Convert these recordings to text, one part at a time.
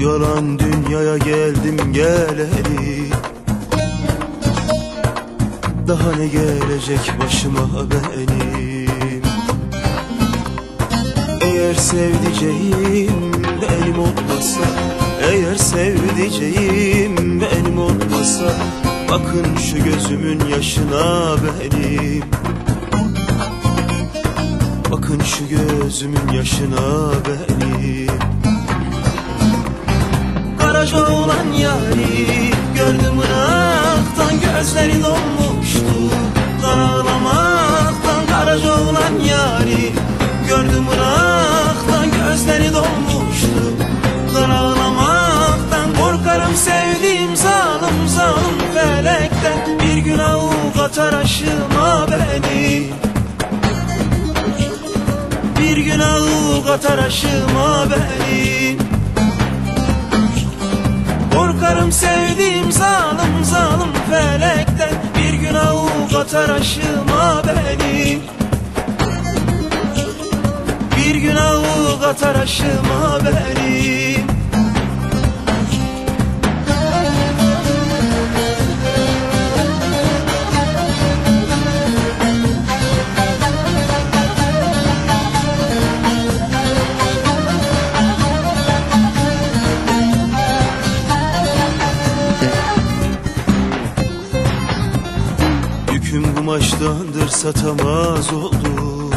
yalan dünyaya geldim geleli Daha ne gelecek başıma benim? Eğer sevdiceğim benim olmasa Eğer sevdiceğim benim olmasa Bakın şu gözümün yaşına benim. Bakın şu gözümün yaşına benim Karaca olan yari gördüm ıraktan Gözleri donmuştu. Ağlamaktan Karaca olan yari gördüm ıraktan Gözleri donmuştu. Ağlamaktan korkarım sevdiğim zalim zalim felekten. Bir gün avukat araşıma beni. Bir gün avukat araşıma beni sevdiğim zalim zalim felekten Bir gün avukat araşıma beni. Bir gün avukat araşıma beni Yüküm kumaştandır satamaz oldum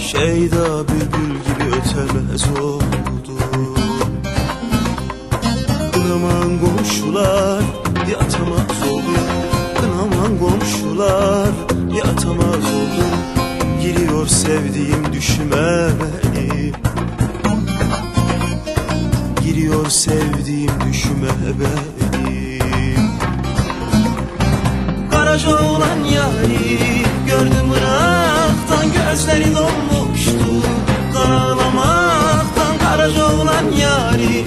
Şeyda bülbül gibi ötemez oldu. Kınaman komşular yatamaz oldu. Kınaman komşular yatamaz oldu. Giriyor sevdiğim düşüme benim Giriyor sevdiğim düşüme benim Karaca olan yari gördüm Irak'tan Gözleri donmuştu Ağlamaktan Karaca olan yari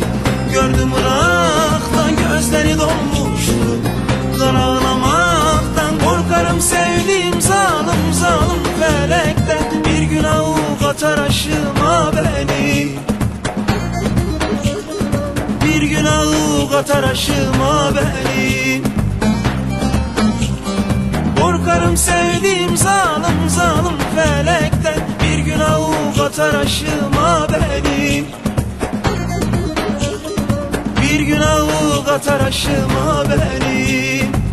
gördüm Irak'tan Gözleri donmuştu Ağlamaktan korkarım sevdiğim zalim zalim felekten. Bir gün avukat araşıma beni. Bir gün avukat araşıma beni Korkarım sevdiğim zalim zalim felekten. Bir gün avukat araşıma beni. Bir gün avukat araşıma beni